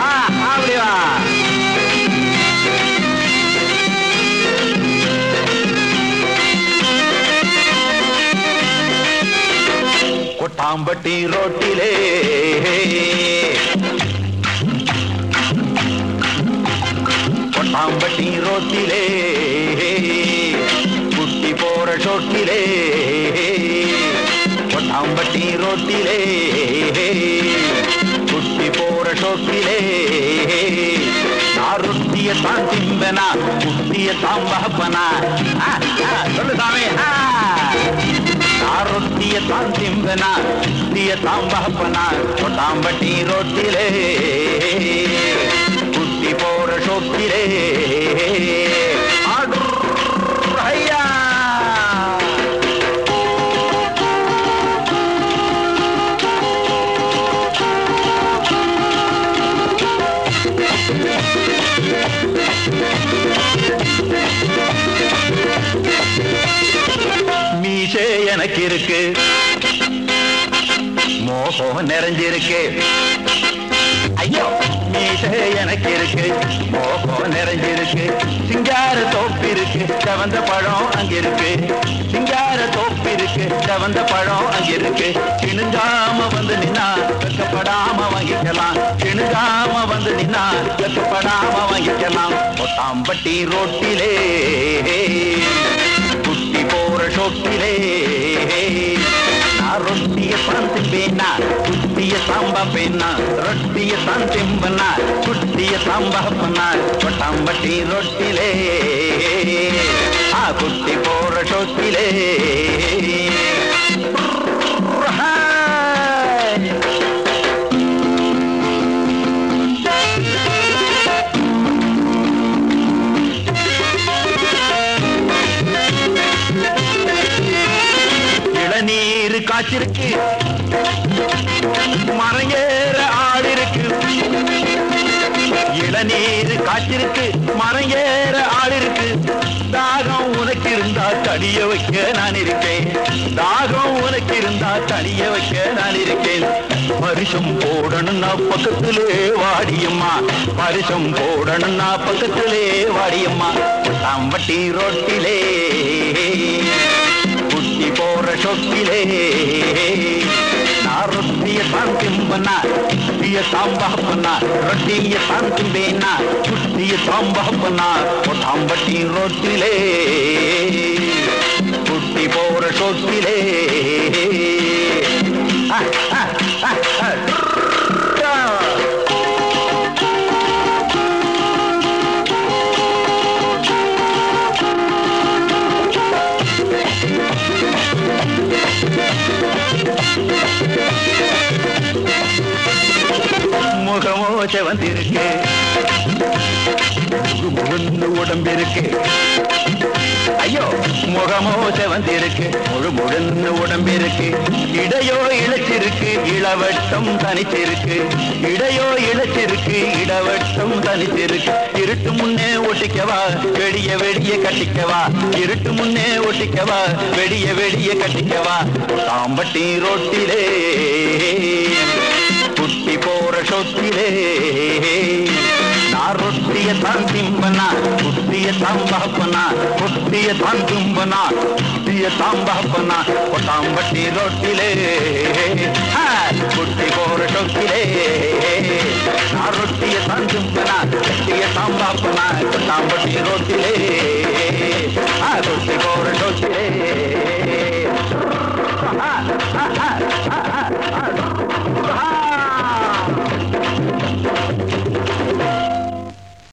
ஆ, அப்படி வா கொட்டாம்பட்டி ரோட்டிலே கொட்டாம்பட்டி ரோட்டிலே குட்டி போற போக்கிலே ஷோட்டிலே தான் திம்பனா புத்திய தாம் பகப்பனா சொல்லு சாமி. ஆ. தான் திம்பனா புத்திய தாம் பகப்பனா கொட்டாம்பட்டி ரோட்டிலே. புத்தி போற ஷோட்டிலே மீசே எனக்கு இருக்கு மோகம் நிறைஞ்சிருக்கு. ஐயோ! மீசே எனக்கு இருக்கு மோகம் நிறைஞ்சிருக்கு. சிங்கார தோப்பு இருக்கு செவந்த பழம் அங்க இருக்கு சிங்கார தோப்பு இருக்கு செவந்த பழம் அங்க இருக்கு கிணுங்காம வந்து நின்னா வெக்கப்படாம வாங்கிக்கலாம். கிணுங்காம வந்து நின்னா வெக்கப்படாம வாங்கிக்கலாம். தாம்பட்டி ரோட்டிலே. குட்டி போற ஷோட்டிலே நான் ரொட்டிய தான் திம்பேனா குட்டிய சாம்பா பேனா ரொட்டிய தான் திம்பனா குட்டிய சாம்பா பண்ணா கொட்டாம்பட்டி ரொட்டிலே. ஆ குட்டி போற ஷோட்டிலே காச்சிருக்கு காய்ச்சிருக்கு மறையேற ஆள் இருக்கு இளநீர் காச்சிருக்கு மறையேற ஆள் இருக்கு தாகம் உனக்கு இருந்தா தடிய வைக்க நான் இருக்கேன். தாகம் உனக்கு இருந்தா தடிய வைக்க நான் இருக்கேன். பரிசம் போடணும்னா பக்கத்திலே வாடியம்மா. பரிசம் போடணும்னா பக்கத்திலே வாடியம்மா. தாம்பட்டி ரோட்டிலே. குட்டி போற சொத்திலே நான் ரொட்டிய தான் திம்பனா குட்டிய சாம்பாப்பனா ரொட்டிய தான் திம்பேனா குட்டிய சாம்பாப்பனா கொட்டாம்பட்டி ரோட்டிலே குட்டி போற ஓசை வந்திருக்கு. முழு உடம்பிருக்கு. ஐயோ முகமோசை வந்திருக்கு. முழு முழுன்னு உடம்பிருக்கு. இடையோ இழைச்சிருக்கு இளவட்டம் தனித்திருக்கு இடையோ இழைச்சிருக்கு இளவட்டம் தனித்திருக்கு இருட்டு முன்னே ஒட்டிக்கவா வெடிய வெடிய கட்டிக்கவா. இருட்டு முன்னே ஒட்டிக்கவா வெடிய வெடிய கட்டிக்கவா. தாம்பட்டி ரோட்டிலே ಹುಟ್ಟಿ ಪೋರಸೊತ್ತಿರೇ ನಾರೊತ್ತಿಯ ತಾನ್ ತಿಂಬನ ಹುಟ್ಟಿಯ ತಾಂಬಹಪ್ಪನ ಹುಟ್ಟಿಯ ತಾನ್ ತಿಂಬನ ಹುಟ್ಟಿಯ ತಾಂಬಹಪ್ಪನ ಕೊಟಾಂಬಟ್ಟಿ ರೊಟ್ಟಿಲೇ ಹುಟ್ಟಿ ಪೋರಸೊತ್ತಿರೇ ನಾರೊಟ್ಟಿಯ ತಾನ್ ತಿಂಬನ ಹುಟ್ಟಿಯ ತಾಂಬಹಪ್ಪನ ಕೊಟಾಂಬಟ್ಟಿ ರೊಟ್ಟಿಲೇ ಹುಟ್ಟಿ ಪೋರಸೊತ್ತಿರೇ Ha ha ha!